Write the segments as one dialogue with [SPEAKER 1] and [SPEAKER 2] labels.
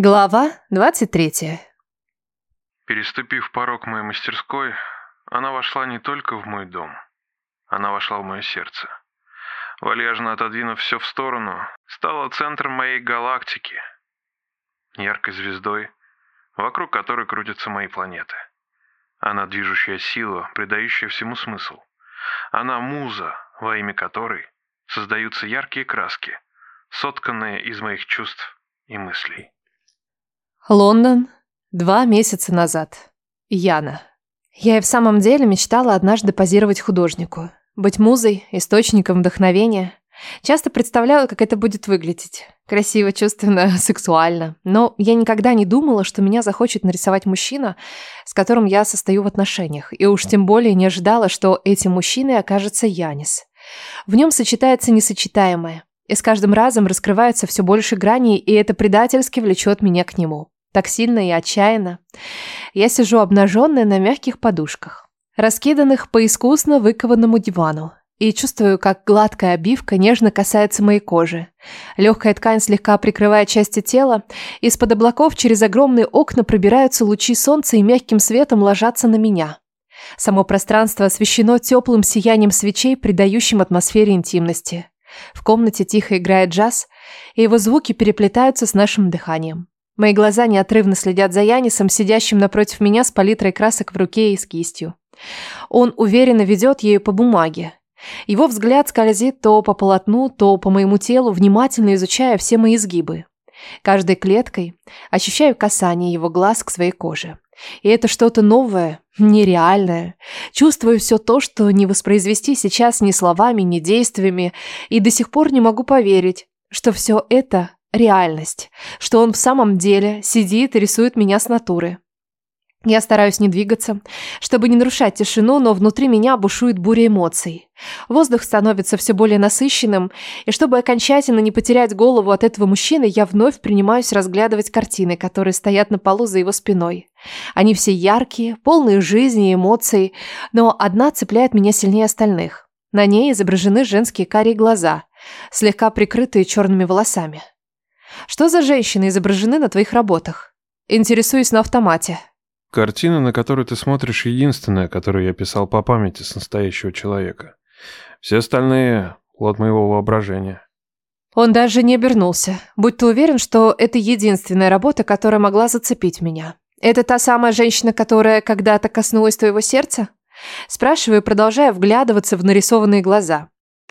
[SPEAKER 1] Глава 23.
[SPEAKER 2] Переступив порог моей мастерской, она вошла не только в мой дом. Она вошла в мое сердце. Вальяжно отодвинув все в сторону, стала центром моей галактики. Яркой звездой, вокруг которой крутятся мои планеты. Она движущая сила, придающая всему смысл. Она муза, во имя которой создаются яркие краски, сотканные из моих чувств и мыслей.
[SPEAKER 1] Лондон. Два месяца назад. Яна. Я и в самом деле мечтала однажды позировать художнику. Быть музой, источником вдохновения. Часто представляла, как это будет выглядеть. Красиво, чувственно, сексуально. Но я никогда не думала, что меня захочет нарисовать мужчина, с которым я состою в отношениях. И уж тем более не ожидала, что этим мужчиной окажется Янис. В нем сочетается несочетаемое. И с каждым разом раскрываются все больше граней, и это предательски влечет меня к нему. Так сильно и отчаянно. Я сижу обнаженная на мягких подушках, раскиданных по искусно выкованному дивану, и чувствую, как гладкая обивка нежно касается моей кожи. Легкая ткань слегка прикрывает части тела, из-под облаков через огромные окна пробираются лучи солнца и мягким светом ложатся на меня. Само пространство освещено теплым сиянием свечей, придающим атмосфере интимности. В комнате тихо играет джаз, и его звуки переплетаются с нашим дыханием. Мои глаза неотрывно следят за Янисом, сидящим напротив меня с палитрой красок в руке и с кистью. Он уверенно ведет ею по бумаге. Его взгляд скользит то по полотну, то по моему телу, внимательно изучая все мои изгибы. Каждой клеткой ощущаю касание его глаз к своей коже. И это что-то новое, нереальное. Чувствую все то, что не воспроизвести сейчас ни словами, ни действиями, и до сих пор не могу поверить, что все это реальность, что он в самом деле сидит и рисует меня с натуры. Я стараюсь не двигаться, чтобы не нарушать тишину, но внутри меня бушует буря эмоций. Воздух становится все более насыщенным, и чтобы окончательно не потерять голову от этого мужчины, я вновь принимаюсь разглядывать картины, которые стоят на полу за его спиной. Они все яркие, полные жизни и эмоций, но одна цепляет меня сильнее остальных. На ней изображены женские карие глаза, слегка прикрытые черными волосами. Что за женщины изображены на твоих работах? Интересуюсь на автомате.
[SPEAKER 2] Картина, на которую ты смотришь, единственная, которую я писал по памяти с настоящего человека. Все остальные – плод моего воображения.
[SPEAKER 1] Он даже не обернулся, будь ты уверен, что это единственная работа, которая могла зацепить меня. Это та самая женщина, которая когда-то коснулась твоего сердца? Спрашиваю, продолжая вглядываться в нарисованные глаза.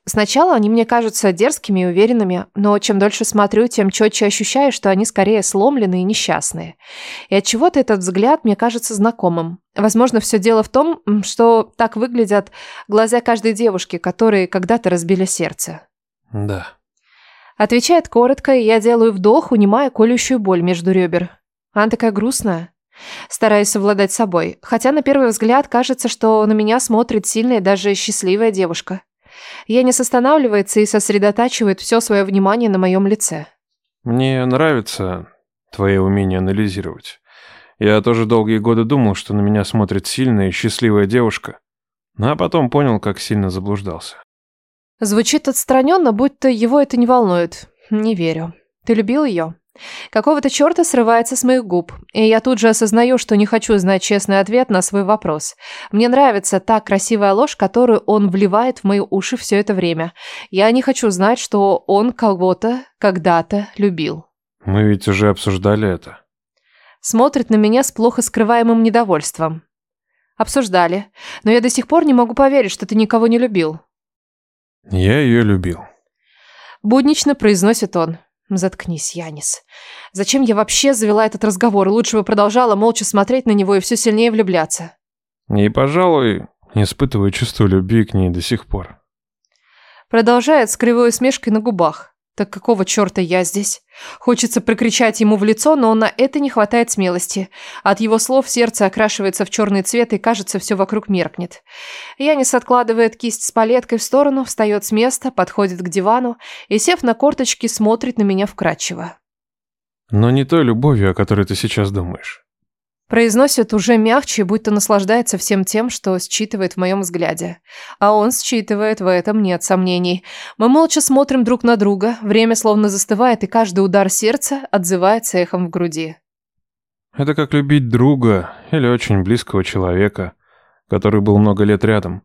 [SPEAKER 1] Сначала они мне кажутся дерзкими и уверенными, но чем дольше смотрю, тем четче ощущаю, что они скорее сломленные и несчастные. И от чего то этот взгляд мне кажется знакомым. Возможно, все дело в том, что так выглядят глаза каждой девушки, которые когда-то разбили сердце.
[SPEAKER 2] Да.
[SPEAKER 1] Отвечает коротко, и я делаю вдох, унимая колющую боль между ребер. Она такая грустная. Стараюсь совладать собой, хотя на первый взгляд кажется, что на меня смотрит сильная даже счастливая девушка. Янис останавливается и сосредотачивает все свое внимание на моем лице.
[SPEAKER 2] Мне нравится твое умение анализировать. Я тоже долгие годы думал, что на меня смотрит сильная и счастливая девушка, а потом понял, как сильно заблуждался.
[SPEAKER 1] Звучит отстраненно, будто его это не волнует. Не верю. Ты любил ее? Какого-то черта срывается с моих губ, и я тут же осознаю, что не хочу знать честный ответ на свой вопрос. Мне нравится та красивая ложь, которую он вливает в мои уши все это время. Я не хочу знать, что он кого-то когда-то любил.
[SPEAKER 2] Мы ведь уже обсуждали это.
[SPEAKER 1] Смотрит на меня с плохо скрываемым недовольством. Обсуждали, но я до сих пор не могу поверить, что ты никого не любил.
[SPEAKER 2] Я ее любил.
[SPEAKER 1] Буднично произносит он. Заткнись, Янис. Зачем я вообще завела этот разговор? Лучше бы продолжала молча смотреть на него и все сильнее влюбляться.
[SPEAKER 2] И, пожалуй, испытываю чувство любви к ней до сих пор.
[SPEAKER 1] Продолжает с кривой усмешкой на губах. Так какого черта я здесь? Хочется прокричать ему в лицо, но на это не хватает смелости. От его слов сердце окрашивается в черный цвет и, кажется, все вокруг меркнет. Янис откладывает кисть с палеткой в сторону, встает с места, подходит к дивану и, сев на корточки, смотрит на меня вкрадчиво.
[SPEAKER 2] Но не той любовью, о которой ты сейчас думаешь.
[SPEAKER 1] Произносит уже мягче, будто наслаждается всем тем, что считывает в моем взгляде. А он считывает, в этом нет сомнений. Мы молча смотрим друг на друга, время словно застывает, и каждый удар сердца отзывается эхом в груди.
[SPEAKER 2] Это как любить друга или очень близкого человека, который был много лет рядом.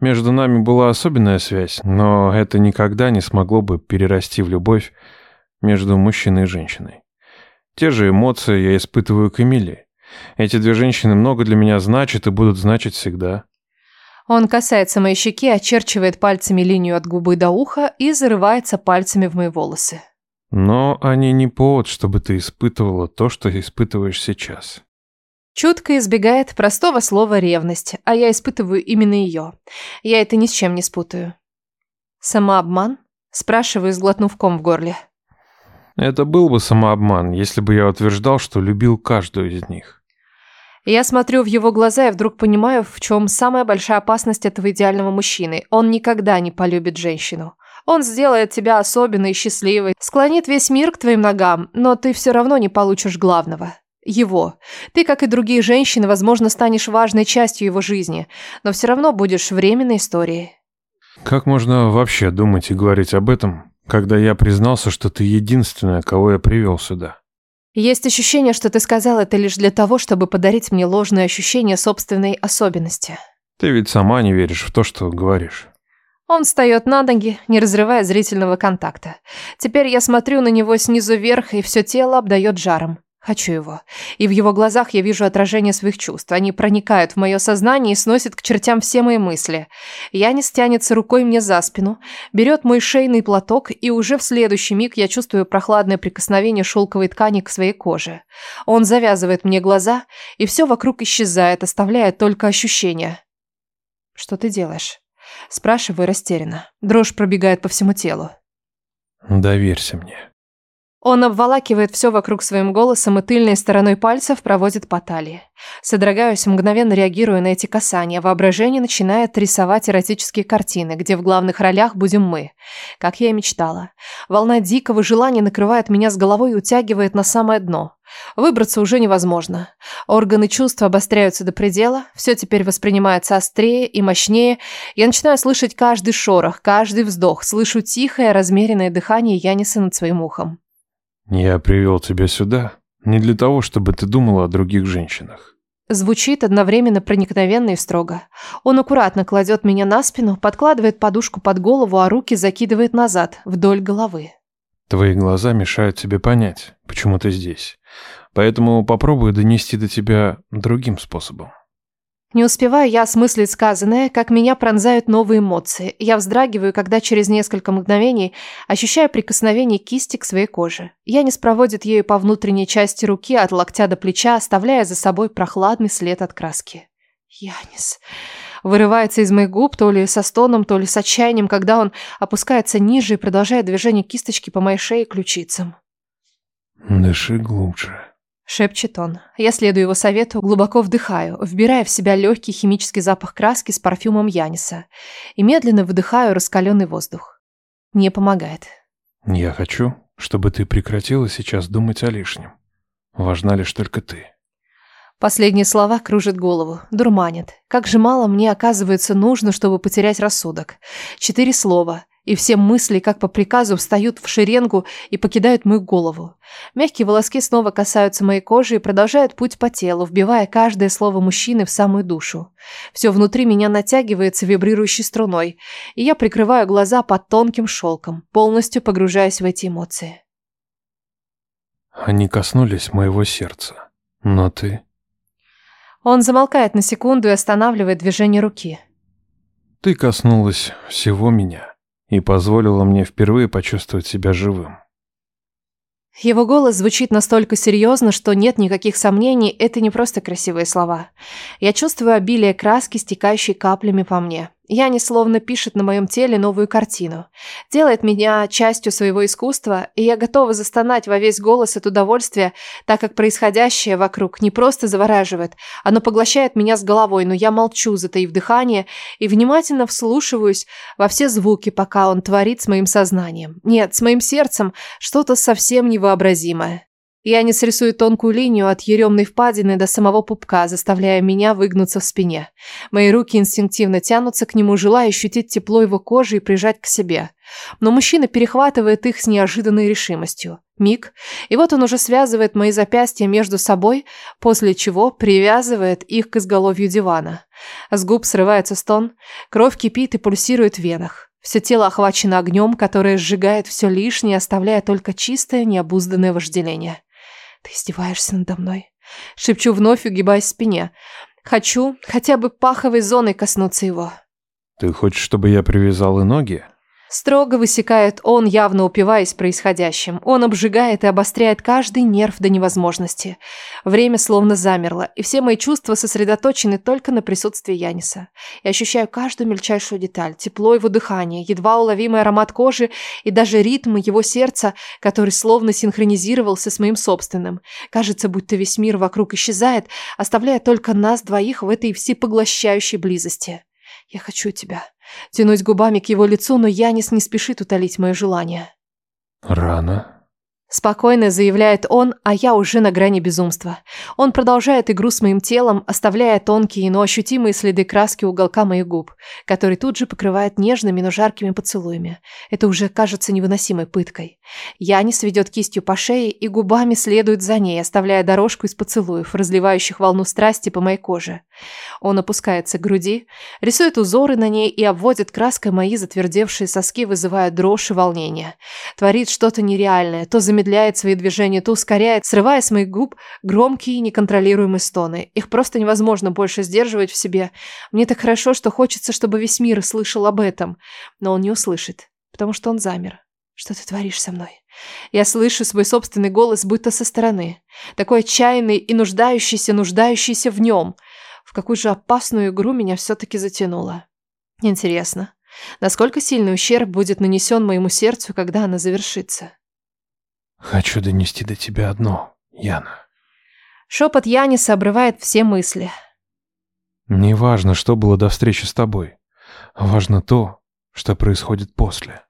[SPEAKER 2] Между нами была особенная связь, но это никогда не смогло бы перерасти в любовь между мужчиной и женщиной. Те же эмоции я испытываю к Эмилии. Эти две женщины много для меня значат и будут значить всегда.
[SPEAKER 1] Он касается моей щеки, очерчивает пальцами линию от губы до уха и зарывается пальцами в мои волосы.
[SPEAKER 2] Но они не повод, чтобы ты испытывала то, что испытываешь сейчас.
[SPEAKER 1] Чутко избегает простого слова «ревность», а я испытываю именно ее. Я это ни с чем не спутаю. «Самообман?» – спрашиваю, сглотнув ком в горле.
[SPEAKER 2] Это был бы самообман, если бы я утверждал, что любил каждую из них.
[SPEAKER 1] Я смотрю в его глаза и вдруг понимаю, в чем самая большая опасность этого идеального мужчины. Он никогда не полюбит женщину. Он сделает тебя особенной и счастливой, склонит весь мир к твоим ногам, но ты все равно не получишь главного. Его. Ты, как и другие женщины, возможно, станешь важной частью его жизни, но все равно будешь временной историей.
[SPEAKER 2] Как можно вообще думать и говорить об этом, когда я признался, что ты единственная, кого я привел сюда?
[SPEAKER 1] Есть ощущение, что ты сказал это лишь для того, чтобы подарить мне ложное ощущение собственной особенности.
[SPEAKER 2] Ты ведь сама не веришь в то, что говоришь.
[SPEAKER 1] Он встает на ноги, не разрывая зрительного контакта. Теперь я смотрю на него снизу вверх, и все тело обдает жаром. Хочу его. И в его глазах я вижу отражение своих чувств. Они проникают в мое сознание и сносят к чертям все мои мысли. Янис тянется рукой мне за спину, берет мой шейный платок, и уже в следующий миг я чувствую прохладное прикосновение шелковой ткани к своей коже. Он завязывает мне глаза, и все вокруг исчезает, оставляя только ощущения. «Что ты делаешь?» Спрашиваю растерянно. Дрожь пробегает по всему телу.
[SPEAKER 2] «Доверься мне».
[SPEAKER 1] Он обволакивает все вокруг своим голосом и тыльной стороной пальцев проводит по талии. Содрогаюсь, мгновенно реагируя на эти касания. Воображение начинает рисовать эротические картины, где в главных ролях будем мы. Как я и мечтала. Волна дикого желания накрывает меня с головой и утягивает на самое дно. Выбраться уже невозможно. Органы чувств обостряются до предела, все теперь воспринимается острее и мощнее. Я начинаю слышать каждый шорох, каждый вздох, слышу тихое, размеренное дыхание Яниса над своим ухом.
[SPEAKER 2] «Я привел тебя сюда не для того, чтобы ты думала о других женщинах».
[SPEAKER 1] Звучит одновременно проникновенно и строго. Он аккуратно кладет меня на спину, подкладывает подушку под голову, а руки закидывает назад, вдоль головы.
[SPEAKER 2] Твои глаза мешают тебе понять, почему ты здесь. Поэтому попробую донести до тебя другим способом.
[SPEAKER 1] Не успеваю я осмыслить сказанное, как меня пронзают новые эмоции. Я вздрагиваю, когда через несколько мгновений ощущаю прикосновение кисти к своей коже. Янис проводит ею по внутренней части руки от локтя до плеча, оставляя за собой прохладный след от краски. Янис вырывается из моих губ то ли со стоном, то ли с отчаянием, когда он опускается ниже и продолжает движение кисточки по моей шее и ключицам.
[SPEAKER 2] «Дыши глубже»,
[SPEAKER 1] Шепчет он. Я следую его совету, глубоко вдыхаю, вбирая в себя легкий химический запах краски с парфюмом Яниса и медленно выдыхаю раскаленный воздух. Не помогает.
[SPEAKER 2] Я хочу, чтобы ты прекратила сейчас думать о лишнем. Важна лишь только ты.
[SPEAKER 1] Последние слова кружат голову, дурманят. Как же мало мне, оказывается, нужно, чтобы потерять рассудок. Четыре слова, и все мысли, как по приказу, встают в шеренгу и покидают мою голову. Мягкие волоски снова касаются моей кожи и продолжают путь по телу, вбивая каждое слово мужчины в самую душу. Все внутри меня натягивается вибрирующей струной, и я прикрываю глаза под тонким шелком, полностью погружаясь в эти эмоции.
[SPEAKER 2] Они коснулись моего сердца, но ты...
[SPEAKER 1] Он замолкает на секунду и останавливает движение руки.
[SPEAKER 2] Ты коснулась всего меня и позволила мне впервые почувствовать себя живым.
[SPEAKER 1] Его голос звучит настолько серьезно, что нет никаких сомнений, это не просто красивые слова. Я чувствую обилие краски, стекающей каплями по мне. Яни словно пишет на моем теле новую картину. Делает меня частью своего искусства, и я готова застонать во весь голос от удовольствия, так как происходящее вокруг не просто завораживает, оно поглощает меня с головой, но я молчу, затаив дыхание, и внимательно вслушиваюсь во все звуки, пока он творит с моим сознанием. Нет, с моим сердцем что-то совсем невообразимое. Я не срисую тонкую линию от еремной впадины до самого пупка, заставляя меня выгнуться в спине. Мои руки инстинктивно тянутся к нему, желая ощутить тепло его кожи и прижать к себе. Но мужчина перехватывает их с неожиданной решимостью. Миг, и вот он уже связывает мои запястья между собой, после чего привязывает их к изголовью дивана. С губ срывается стон, кровь кипит и пульсирует в венах. Все тело охвачено огнем, которое сжигает все лишнее, оставляя только чистое, необузданное вожделение. «Ты издеваешься надо мной?» Шепчу вновь, угибаясь в спине. Хочу хотя бы паховой зоной коснуться его.
[SPEAKER 2] «Ты хочешь, чтобы я привязал и ноги?»
[SPEAKER 1] Строго высекает он, явно упиваясь происходящим. Он обжигает и обостряет каждый нерв до невозможности. Время словно замерло, и все мои чувства сосредоточены только на присутствии Яниса. Я ощущаю каждую мельчайшую деталь, тепло его дыхания, едва уловимый аромат кожи и даже ритм его сердца, который словно синхронизировался с моим собственным. Кажется, будто весь мир вокруг исчезает, оставляя только нас двоих в этой всепоглощающей близости. Я хочу тебя. Тянусь губами к его лицу, но Янис не спешит утолить мое желание.
[SPEAKER 2] Рано.
[SPEAKER 1] Спокойно заявляет он, а я уже на грани безумства. Он продолжает игру с моим телом, оставляя тонкие, но ощутимые следы краски уголка моих губ, который тут же покрывает нежными, но жаркими поцелуями. Это уже кажется невыносимой пыткой. Янис ведет кистью по шее и губами следует за ней, оставляя дорожку из поцелуев, разливающих волну страсти по моей коже. Он опускается к груди, рисует узоры на ней и обводит краской мои затвердевшие соски, вызывая дрожь и волнение. Творит что-то нереальное, то замедляет замедляет свои движения, то ускоряет, срывая с моих губ громкие неконтролируемые стоны. Их просто невозможно больше сдерживать в себе. Мне так хорошо, что хочется, чтобы весь мир слышал об этом. Но он не услышит, потому что он замер. Что ты творишь со мной? Я слышу свой собственный голос, будто со стороны. Такой отчаянный и нуждающийся, нуждающийся в нем. В какую же опасную игру меня все-таки затянуло. Интересно, насколько сильный ущерб будет нанесен моему сердцу, когда она завершится?
[SPEAKER 2] Хочу донести до тебя одно, Яна.
[SPEAKER 1] Шепот Яниса обрывает все мысли.
[SPEAKER 2] Не важно, что было до встречи с тобой. Важно то, что происходит после.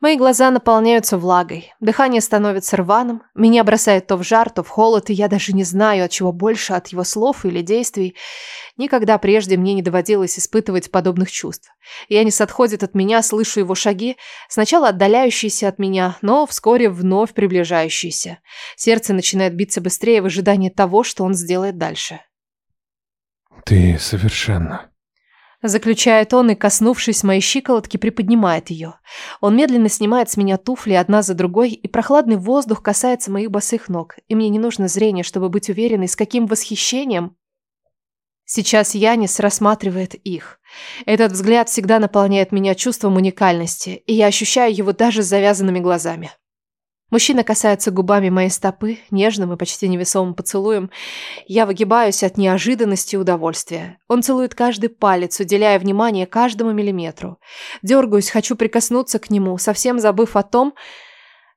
[SPEAKER 1] Мои глаза наполняются влагой, дыхание становится рваным, меня бросает то в жар, то в холод, и я даже не знаю, от чего больше, от его слов или действий. Никогда прежде мне не доводилось испытывать подобных чувств. Янис отходит от меня, слышу его шаги, сначала отдаляющиеся от меня, но вскоре вновь приближающиеся. Сердце начинает биться быстрее в ожидании того, что он сделает дальше.
[SPEAKER 2] «Ты совершенно
[SPEAKER 1] Заключает он и, коснувшись моей щиколотки, приподнимает ее. Он медленно снимает с меня туфли одна за другой, и прохладный воздух касается моих босых ног. И мне не нужно зрение, чтобы быть уверенной, с каким восхищением сейчас Янис рассматривает их. Этот взгляд всегда наполняет меня чувством уникальности, и я ощущаю его даже с завязанными глазами. Мужчина касается губами моей стопы, нежным и почти невесомым поцелуем. Я выгибаюсь от неожиданности и удовольствия. Он целует каждый палец, уделяя внимание каждому миллиметру. Дергаюсь, хочу прикоснуться к нему, совсем забыв о том,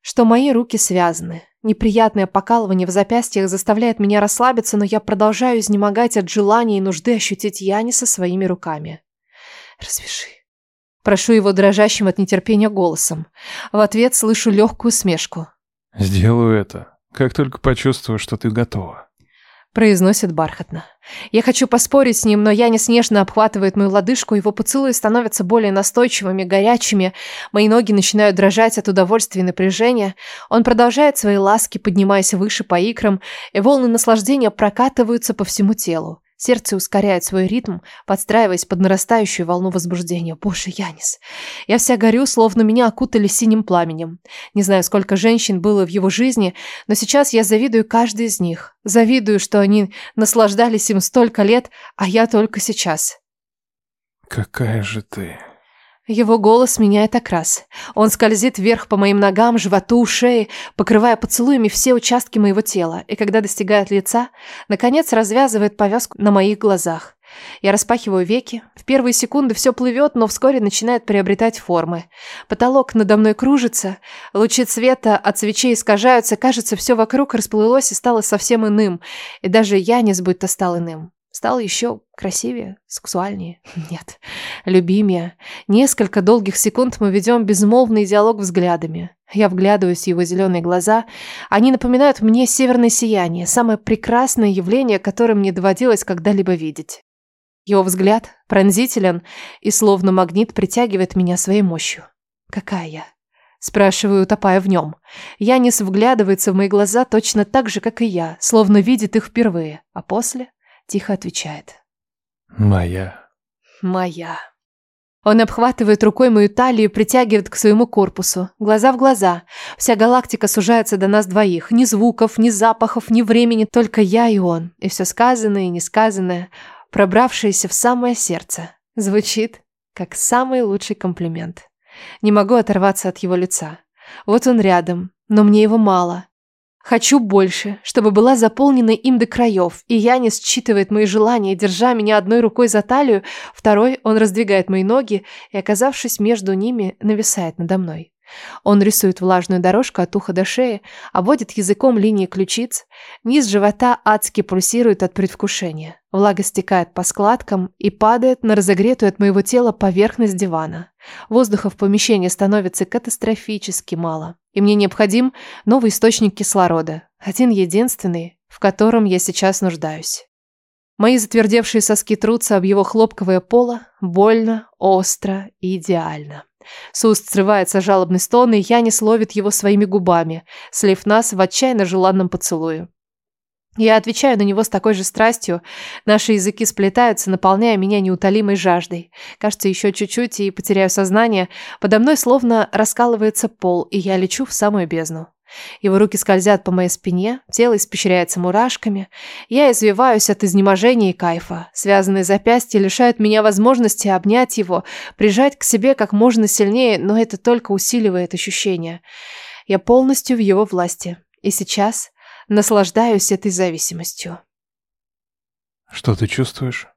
[SPEAKER 1] что мои руки связаны. Неприятное покалывание в запястьях заставляет меня расслабиться, но я продолжаю изнемогать от желания и нужды ощутить Яниса своими руками. «Развяжи», Прошу его дрожащим от нетерпения голосом. В ответ слышу легкую смешку.
[SPEAKER 2] «Сделаю это, как только почувствую, что ты готова».
[SPEAKER 1] Произносит бархатно. Я хочу поспорить с ним, но я нежно обхватывает мою лодыжку, его поцелуи становятся более настойчивыми, горячими, мои ноги начинают дрожать от удовольствия и напряжения. Он продолжает свои ласки, поднимаясь выше по икрам, и волны наслаждения прокатываются по всему телу. Сердце ускоряет свой ритм, подстраиваясь под нарастающую волну возбуждения. Боже, Янис. Я вся горю, словно меня окутали синим пламенем. Не знаю, сколько женщин было в его жизни, но сейчас я завидую каждой из них. Завидую, что они наслаждались им столько лет, а я только сейчас.
[SPEAKER 2] Какая же ты...
[SPEAKER 1] Его голос меняет окрас. Он скользит вверх по моим ногам, животу, шее, покрывая поцелуями все участки моего тела, и когда достигает лица, наконец развязывает повязку на моих глазах. Я распахиваю веки. В первые секунды все плывет, но вскоре начинает приобретать формы. Потолок надо мной кружится, лучи света от свечей искажаются, кажется, все вокруг расплылось и стало совсем иным, и даже я не будто стал иным. Стал еще красивее, сексуальнее. Нет, любимее. Несколько долгих секунд мы ведем безмолвный диалог взглядами. Я вглядываюсь в его зеленые глаза. Они напоминают мне северное сияние, самое прекрасное явление, которое мне доводилось когда-либо видеть. Его взгляд пронзителен и словно магнит притягивает меня своей мощью. Какая я? Спрашиваю, утопая в нем. Янис вглядывается в мои глаза точно так же, как и я, словно видит их впервые, а после Тихо отвечает.
[SPEAKER 2] Моя.
[SPEAKER 1] Моя. Он обхватывает рукой мою талию и притягивает к своему корпусу. Глаза в глаза. Вся галактика сужается до нас двоих. Ни звуков, ни запахов, ни времени. Только я и он. И все сказанное и несказанное, пробравшееся в самое сердце. Звучит, как самый лучший комплимент. Не могу оторваться от его лица. Вот он рядом, но мне его мало. Хочу больше, чтобы была заполнена им до краев, и Янис считывает мои желания, держа меня одной рукой за талию, второй он раздвигает мои ноги и, оказавшись между ними, нависает надо мной. Он рисует влажную дорожку от уха до шеи, обводит языком линии ключиц. Низ живота адски пульсирует от предвкушения. Влага стекает по складкам и падает на разогретую от моего тела поверхность дивана. Воздуха в помещении становится катастрофически мало. И мне необходим новый источник кислорода. Один единственный, в котором я сейчас нуждаюсь. Мои затвердевшие соски трутся об его хлопковое поло, больно, остро и идеально. С уст срывается жалобный стон, и Янис ловит его своими губами, слив нас в отчаянно желанном поцелуе. Я отвечаю на него с такой же страстью. Наши языки сплетаются, наполняя меня неутолимой жаждой. Кажется, еще чуть-чуть и потеряю сознание. Подо мной словно раскалывается пол, и я лечу в самую бездну. Его руки скользят по моей спине, тело испещряется мурашками. Я извиваюсь от изнеможения и кайфа. Связанные запястья лишают меня возможности обнять его, прижать к себе как можно сильнее, но это только усиливает ощущение. Я полностью в его власти. И сейчас наслаждаюсь этой зависимостью.
[SPEAKER 2] Что ты чувствуешь?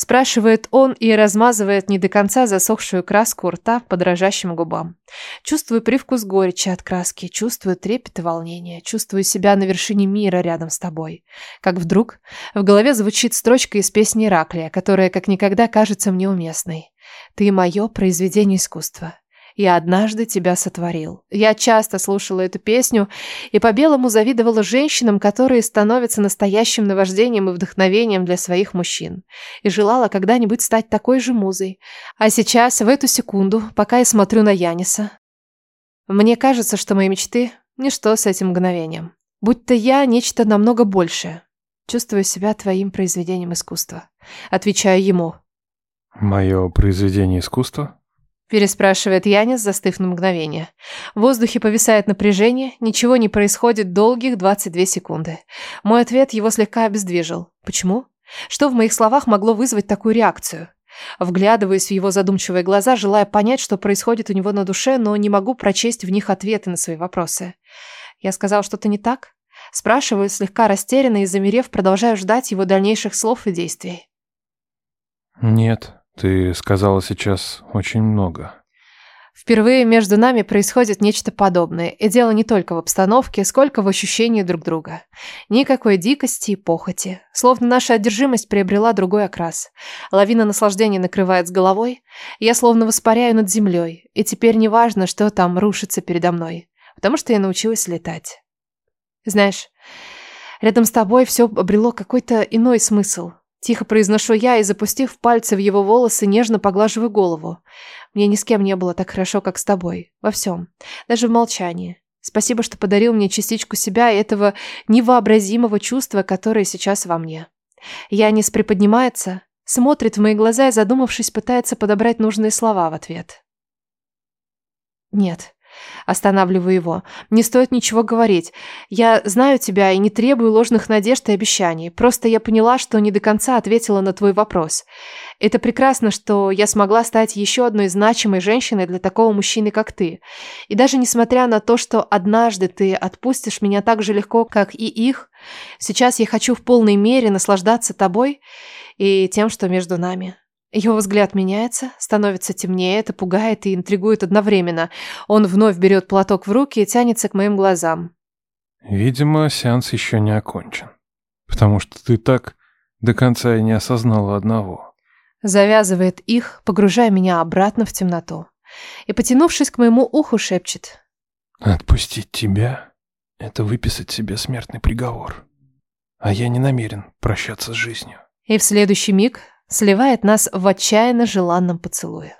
[SPEAKER 1] Спрашивает он и размазывает не до конца засохшую краску рта по дрожащим губам. Чувствую привкус горечи от краски, чувствую трепет и волнение, чувствую себя на вершине мира рядом с тобой. Как вдруг в голове звучит строчка из песни Ираклия, которая как никогда кажется мне уместной. «Ты мое произведение искусства. «Я однажды тебя сотворил». Я часто слушала эту песню и по-белому завидовала женщинам, которые становятся настоящим наваждением и вдохновением для своих мужчин. И желала когда-нибудь стать такой же музой. А сейчас, в эту секунду, пока я смотрю на Яниса, мне кажется, что мои мечты – ничто с этим мгновением. Будь-то я нечто намного большее. Чувствую себя твоим произведением искусства. Отвечаю ему.
[SPEAKER 2] Мое произведение искусства?
[SPEAKER 1] Переспрашивает Янис, застыв на мгновение. В воздухе повисает напряжение, ничего не происходит долгих 22 секунды. Мой ответ его слегка обездвижил. Почему? Что в моих словах могло вызвать такую реакцию? Вглядываюсь в его задумчивые глаза, желая понять, что происходит у него на душе, но не могу прочесть в них ответы на свои вопросы. Я сказал что-то не так? Спрашиваю, слегка растерянно и замерев, продолжаю ждать его дальнейших слов и действий.
[SPEAKER 2] Нет, ты сказала сейчас очень много.
[SPEAKER 1] Впервые между нами происходит нечто подобное, и дело не только в обстановке, сколько в ощущении друг друга. Никакой дикости и похоти. Словно наша одержимость приобрела другой окрас. Лавина наслаждения накрывает с головой. Я словно воспаряю над землей, и теперь не важно, что там рушится передо мной, потому что я научилась летать. Знаешь, рядом с тобой все обрело какой-то иной смысл. Тихо произношу я и, запустив пальцы в его волосы, нежно поглаживаю голову. Мне ни с кем не было так хорошо, как с тобой. Во всем. Даже в молчании. Спасибо, что подарил мне частичку себя и этого невообразимого чувства, которое сейчас во мне. Янис приподнимается, смотрит в мои глаза и, задумавшись, пытается подобрать нужные слова в ответ. «Нет, Останавливаю его. Не стоит ничего говорить. Я знаю тебя и не требую ложных надежд и обещаний. Просто я поняла, что не до конца ответила на твой вопрос. Это прекрасно, что я смогла стать еще одной значимой женщиной для такого мужчины, как ты. И даже несмотря на то, что однажды ты отпустишь меня так же легко, как и их, сейчас я хочу в полной мере наслаждаться тобой и тем, что между нами. Его взгляд меняется, становится темнее, это пугает и интригует одновременно. Он вновь берет платок в руки и тянется к моим глазам.
[SPEAKER 2] Видимо, сеанс еще не окончен. Потому что ты так До конца я не осознала одного.
[SPEAKER 1] Завязывает их, погружая меня обратно в темноту. И, потянувшись к моему уху, шепчет.
[SPEAKER 2] Отпустить тебя — это выписать себе смертный приговор. А я не намерен прощаться с жизнью.
[SPEAKER 1] И в следующий миг сливает нас в отчаянно желанном поцелуе.